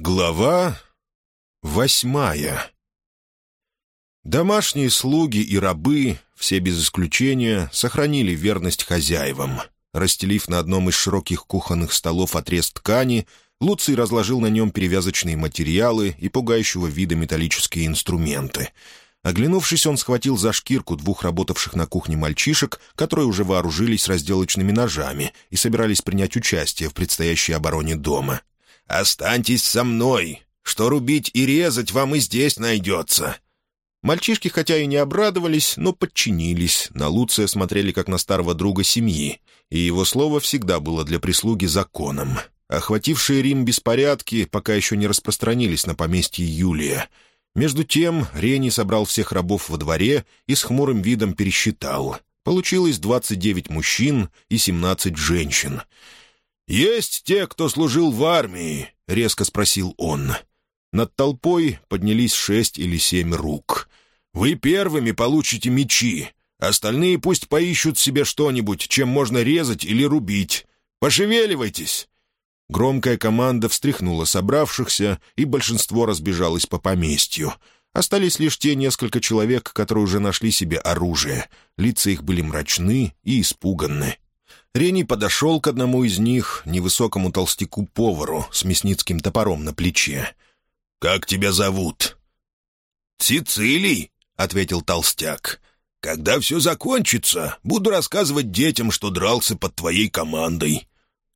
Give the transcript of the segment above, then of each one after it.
Глава восьмая Домашние слуги и рабы, все без исключения, сохранили верность хозяевам. Расстелив на одном из широких кухонных столов отрез ткани, Луций разложил на нем перевязочные материалы и пугающего вида металлические инструменты. Оглянувшись, он схватил за шкирку двух работавших на кухне мальчишек, которые уже вооружились разделочными ножами и собирались принять участие в предстоящей обороне дома. «Останьтесь со мной! Что рубить и резать вам и здесь найдется!» Мальчишки хотя и не обрадовались, но подчинились, на Луция смотрели как на старого друга семьи, и его слово всегда было для прислуги законом. Охватившие Рим беспорядки пока еще не распространились на поместье Юлия. Между тем Рений собрал всех рабов во дворе и с хмурым видом пересчитал. Получилось 29 мужчин и 17 женщин — «Есть те, кто служил в армии?» — резко спросил он. Над толпой поднялись шесть или семь рук. «Вы первыми получите мечи. Остальные пусть поищут себе что-нибудь, чем можно резать или рубить. Пошевеливайтесь!» Громкая команда встряхнула собравшихся, и большинство разбежалось по поместью. Остались лишь те несколько человек, которые уже нашли себе оружие. Лица их были мрачны и испуганны. Рений подошел к одному из них, невысокому толстяку-повару с мясницким топором на плече. «Как тебя зовут?» «Цицилий», — ответил толстяк. «Когда все закончится, буду рассказывать детям, что дрался под твоей командой».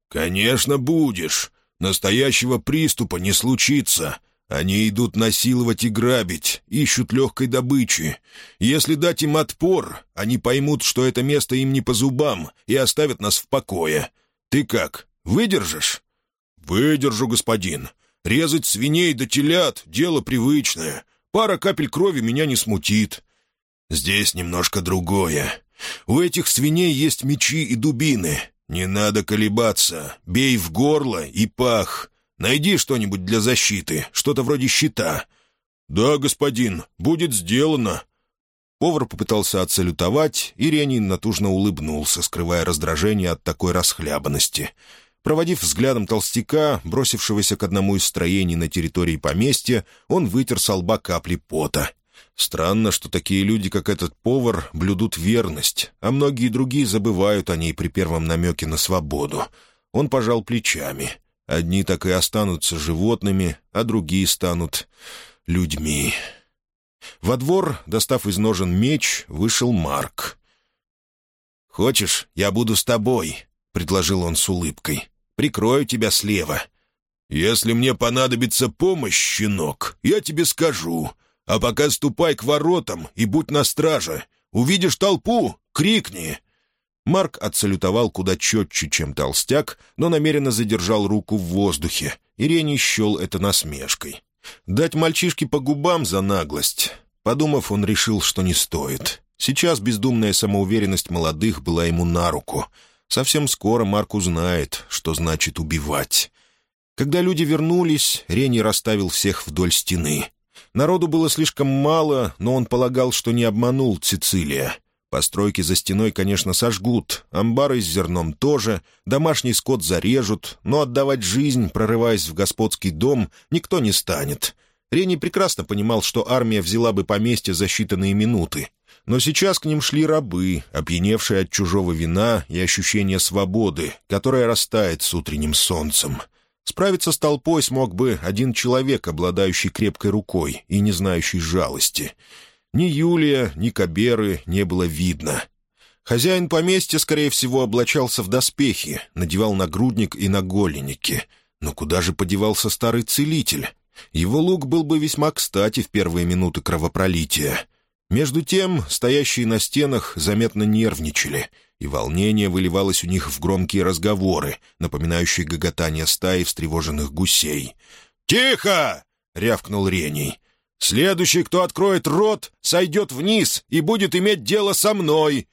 «Конечно, будешь. Настоящего приступа не случится. Они идут насиловать и грабить, ищут легкой добычи. Если дать им отпор, они поймут, что это место им не по зубам, и оставят нас в покое. Ты как, выдержишь?» «Выдержу, господин. Резать свиней да телят — дело привычное. Пара капель крови меня не смутит». «Здесь немножко другое. У этих свиней есть мечи и дубины. Не надо колебаться. Бей в горло и пах. Найди что-нибудь для защиты, что-то вроде щита». «Да, господин, будет сделано». Повар попытался отсалютовать, и Ренин натужно улыбнулся, скрывая раздражение от такой расхлябанности. Проводив взглядом толстяка, бросившегося к одному из строений на территории поместья, он вытер со лба капли пота. Странно, что такие люди, как этот повар, блюдут верность, а многие другие забывают о ней при первом намеке на свободу. Он пожал плечами. Одни так и останутся животными, а другие станут людьми. Во двор, достав из ножен меч, вышел Марк. «Хочешь, я буду с тобой?» — предложил он с улыбкой. «Прикрою тебя слева». «Если мне понадобится помощь, щенок, я тебе скажу. А пока ступай к воротам и будь на страже. Увидишь толпу — крикни. Марк отсалютовал куда четче, чем толстяк, но намеренно задержал руку в воздухе. Ирене счел это насмешкой. Дать мальчишке по губам за наглость. Подумав, он решил, что не стоит. Сейчас бездумная самоуверенность молодых была ему на руку. Совсем скоро Марк узнает, что значит убивать. Когда люди вернулись, Рени расставил всех вдоль стены. Народу было слишком мало, но он полагал, что не обманул Цицилия. Постройки за стеной, конечно, сожгут, амбары с зерном тоже, домашний скот зарежут, но отдавать жизнь, прорываясь в господский дом, никто не станет. Рени прекрасно понимал, что армия взяла бы поместье за считанные минуты. Но сейчас к ним шли рабы, опьяневшие от чужого вина и ощущения свободы, которая растает с утренним солнцем. Справиться с толпой смог бы один человек, обладающий крепкой рукой и не знающий жалости — ни Юлия, ни Каберы не было видно. Хозяин поместья, скорее всего, облачался в доспехи, надевал нагрудник и наголенники. Но куда же подевался старый целитель? Его лук был бы весьма кстати в первые минуты кровопролития. Между тем, стоящие на стенах заметно нервничали, и волнение выливалось у них в громкие разговоры, напоминающие гоготание стаи встревоженных гусей. «Тихо!» — рявкнул Рений. Следующий, кто откроет рот, сойдет вниз и будет иметь дело со мной!»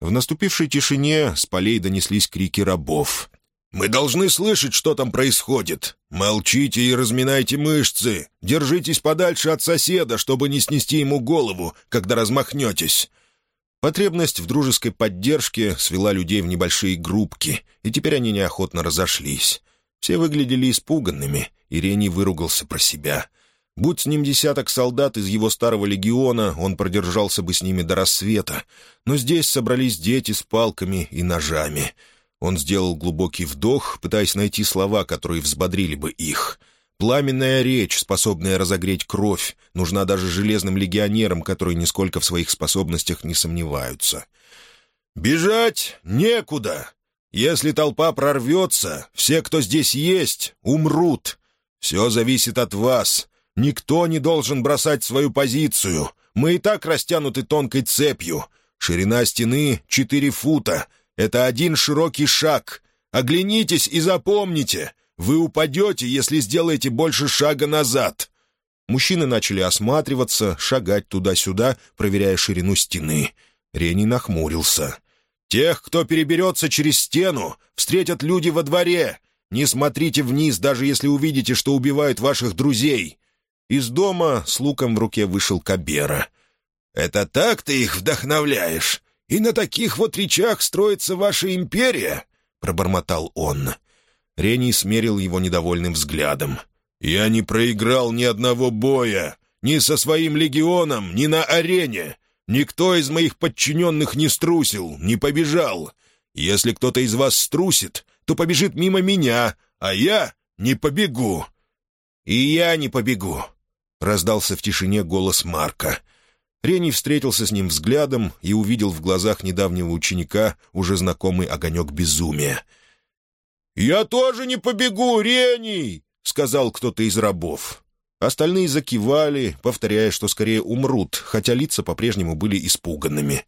В наступившей тишине с полей донеслись крики рабов. «Мы должны слышать, что там происходит. Молчите и разминайте мышцы. Держитесь подальше от соседа, чтобы не снести ему голову, когда размахнетесь». Потребность в дружеской поддержке свела людей в небольшие группки, и теперь они неохотно разошлись. Все выглядели испуганными, Ирений выругался про себя. Будь с ним десяток солдат из его старого легиона, он продержался бы с ними до рассвета. Но здесь собрались дети с палками и ножами. Он сделал глубокий вдох, пытаясь найти слова, которые взбодрили бы их. Пламенная речь, способная разогреть кровь, нужна даже железным легионерам, которые нисколько в своих способностях не сомневаются. «Бежать некуда! Если толпа прорвется, все, кто здесь есть, умрут. Все зависит от вас. Никто не должен бросать свою позицию. Мы и так растянуты тонкой цепью. Ширина стены — четыре фута. Это один широкий шаг. Оглянитесь и запомните. Вы упадете, если сделаете больше шага назад». Мужчины начали осматриваться, шагать туда-сюда, проверяя ширину стены. Рени нахмурился. «Тех, кто переберется через стену, встретят люди во дворе. Не смотрите вниз, даже если увидите, что убивают ваших друзей. Из дома с луком в руке вышел Кабера. «Это так ты их вдохновляешь? И на таких вот речах строится ваша империя?» — пробормотал он. Рений смерил его недовольным взглядом. «Я не проиграл ни одного боя, ни со своим легионом, ни на арене. Никто из моих подчиненных не струсил, не побежал. Если кто-то из вас струсит, то побежит мимо меня, а я не побегу. И я не побегу. — раздался в тишине голос Марка. Рений встретился с ним взглядом и увидел в глазах недавнего ученика уже знакомый огонек безумия. «Я тоже не побегу, Рений!» — сказал кто-то из рабов. Остальные закивали, повторяя, что скорее умрут, хотя лица по-прежнему были испуганными.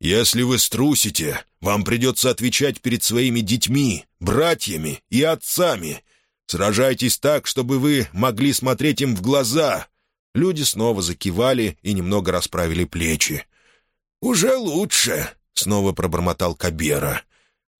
«Если вы струсите, вам придется отвечать перед своими детьми, братьями и отцами. Сражайтесь так, чтобы вы могли смотреть им в глаза». Люди снова закивали и немного расправили плечи. «Уже лучше», — снова пробормотал Кабера.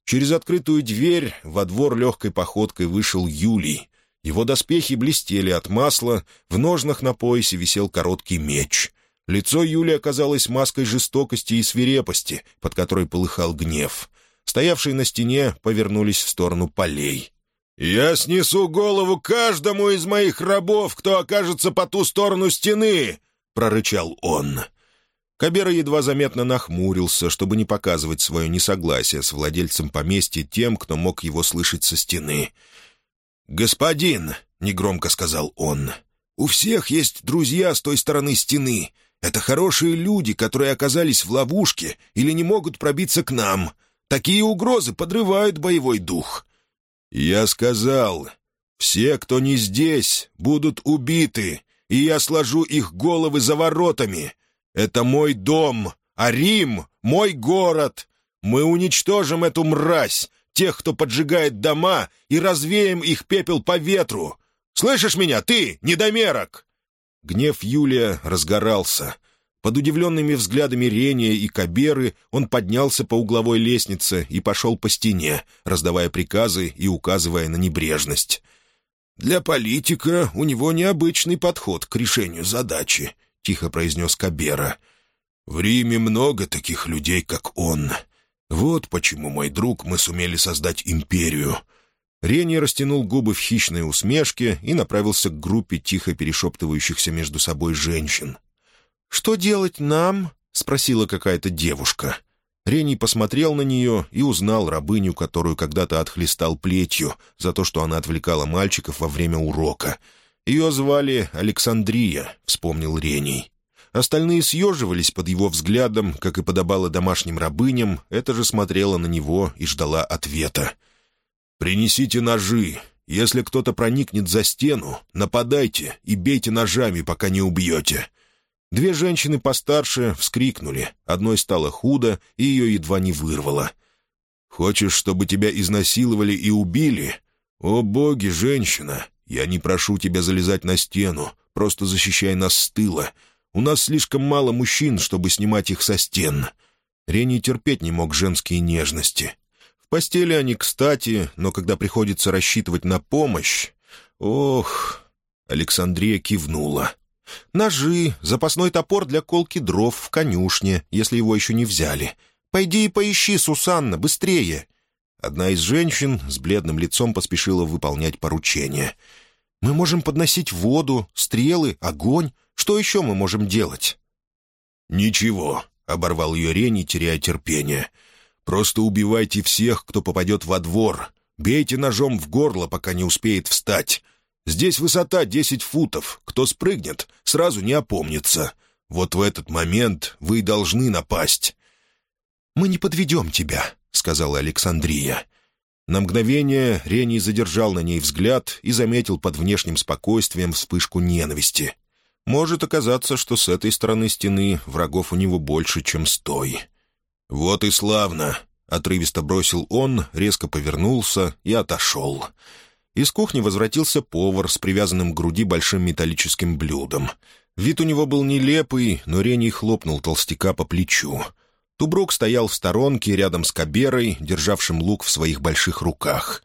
Через открытую дверь во двор легкой походкой вышел Юлий. Его доспехи блестели от масла, в ножнах на поясе висел короткий меч. Лицо Юлия оказалось маской жестокости и свирепости, под которой полыхал гнев. Стоявшие на стене повернулись в сторону полей. «Я снесу голову каждому из моих рабов, кто окажется по ту сторону стены!» — прорычал он. Кабера едва заметно нахмурился, чтобы не показывать свое несогласие с владельцем поместья тем, кто мог его слышать со стены. «Господин!» — негромко сказал он. «У всех есть друзья с той стороны стены. Это хорошие люди, которые оказались в ловушке или не могут пробиться к нам. Такие угрозы подрывают боевой дух. «Я сказал, все, кто не здесь, будут убиты, и я сложу их головы за воротами. Это мой дом, а Рим — мой город. Мы уничтожим эту мразь, тех, кто поджигает дома, и развеем их пепел по ветру. Слышишь меня, ты, недомерок?» Гнев Юлия разгорался. Под удивленными взглядами Рения и Каберы он поднялся по угловой лестнице и пошел по стене, раздавая приказы и указывая на небрежность. «Для политика у него необычный подход к решению задачи», — тихо произнес Кабера. «В Риме много таких людей, как он. Вот почему, мой друг, мы сумели создать империю». Рени растянул губы в хищной усмешке и направился к группе тихо перешептывающихся между собой женщин. «Что делать нам?» — спросила какая-то девушка. Рений посмотрел на нее и узнал рабыню, которую когда-то отхлестал плетью за то, что она отвлекала мальчиков во время урока. Ее звали Александрия, — вспомнил Рений. Остальные съеживались под его взглядом, как и подобало домашним рабыням, это же смотрела на него и ждала ответа. «Принесите ножи. Если кто-то проникнет за стену, нападайте и бейте ножами, пока не убьете. Две женщины постарше вскрикнули. Одной стало худо, и ее едва не вырвало. «Хочешь, чтобы тебя изнасиловали и убили? О, боги, женщина! Я не прошу тебя залезать на стену, просто защищай нас с тыла. У нас слишком мало мужчин, чтобы снимать их со стен». Рени терпеть не мог женские нежности. В постели они кстати, но когда приходится рассчитывать на помощь... Ох... Александрия кивнула. Ножи, запасной топор для колки дров в конюшне, если его еще не взяли. Пойди и поищи, Сусанна, быстрее!» Одна из женщин с бледным лицом поспешила выполнять поручение. Мы можем подносить воду, стрелы, огонь. Что еще мы можем делать?» «Ничего», — оборвал ее Рени, теряя терпение. «Просто убивайте всех, кто попадет во двор. Бейте ножом в горло, пока не успеет встать. Здесь высота десять футов. Кто спрыгнет, сразу не опомнится. Вот в этот момент вы должны напасть». «Мы не подведем тебя», — сказала Александрия. На мгновение Рений задержал на ней взгляд и заметил под внешним спокойствием вспышку ненависти. Может оказаться, что с этой стороны стены врагов у него больше, чем с той. «Вот и славно!» — отрывисто бросил он, резко повернулся и отошел. Из кухни возвратился повар с привязанным к груди большим металлическим блюдом. Вид у него был нелепый, но Рений хлопнул толстяка по плечу. Тубрук стоял в сторонке рядом с Каберой, державшим лук в своих больших руках.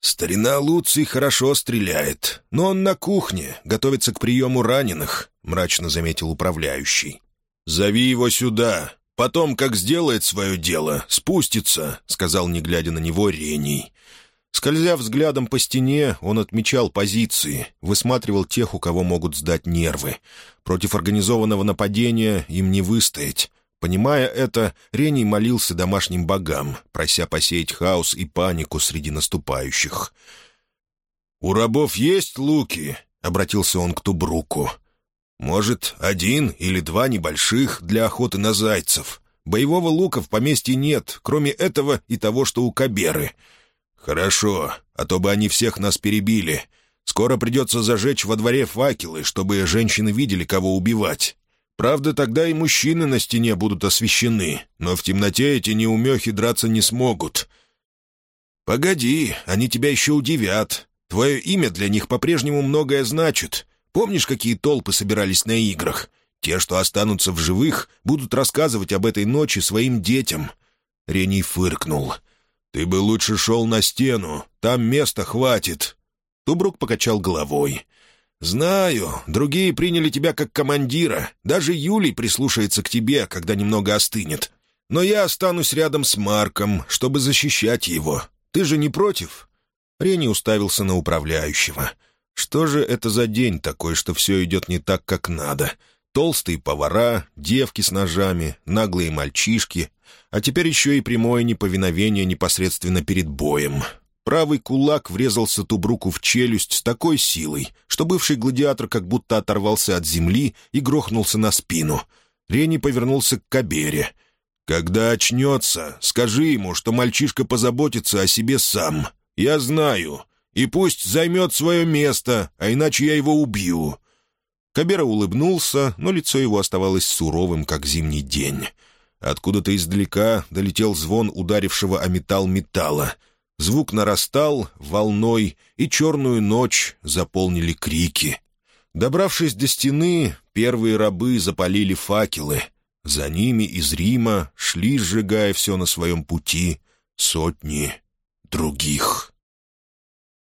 «Старина Луций хорошо стреляет, но он на кухне, готовится к приему раненых», — мрачно заметил управляющий. «Зови его сюда. Потом, как сделает свое дело, спустится», — сказал, не глядя на него, Рений. Скользя взглядом по стене, он отмечал позиции, высматривал тех, у кого могут сдать нервы. Против организованного нападения им не выстоять. Понимая это, Рений молился домашним богам, прося посеять хаос и панику среди наступающих. «У рабов есть луки?» — обратился он к Тубруку. «Может, один или два небольших для охоты на зайцев. Боевого лука в поместье нет, кроме этого и того, что у Каберы. Хорошо, а то бы они всех нас перебили. Скоро придется зажечь во дворе факелы, чтобы женщины видели, кого убивать. Правда, тогда и мужчины на стене будут освещены, но в темноте эти неумехи драться не смогут. Погоди, они тебя еще удивят. Твое имя для них по-прежнему многое значит. Помнишь, какие толпы собирались на играх? Те, что останутся в живых, будут рассказывать об этой ночи своим детям». Рений фыркнул. «Ты бы лучше шел на стену, там места хватит». Тубрук покачал головой. «Знаю, другие приняли тебя как командира. Даже Юлий прислушается к тебе, когда немного остынет. Но я останусь рядом с Марком, чтобы защищать его. Ты же не против?» Рени уставился на управляющего. «Что же это за день такой, что все идет не так, как надо? Толстые повара, девки с ножами, наглые мальчишки, а теперь еще и прямое неповиновение непосредственно перед боем. Правый кулак врезался Тубруку в челюсть с такой силой, что бывший гладиатор как будто оторвался от земли и грохнулся на спину. Рени повернулся к Кабере. «Когда очнется, скажи ему, что мальчишка позаботится о себе сам. Я знаю. И пусть займет свое место, а иначе я его убью». Кабера улыбнулся, но лицо его оставалось суровым, как зимний день. Откуда-то издалека долетел звон ударившего о металл металла — Звук нарастал волной, и черную ночь заполнили крики. Добравшись до стены, первые рабы запалили факелы. За ними из Рима шли, сжигая все на своем пути, сотни других.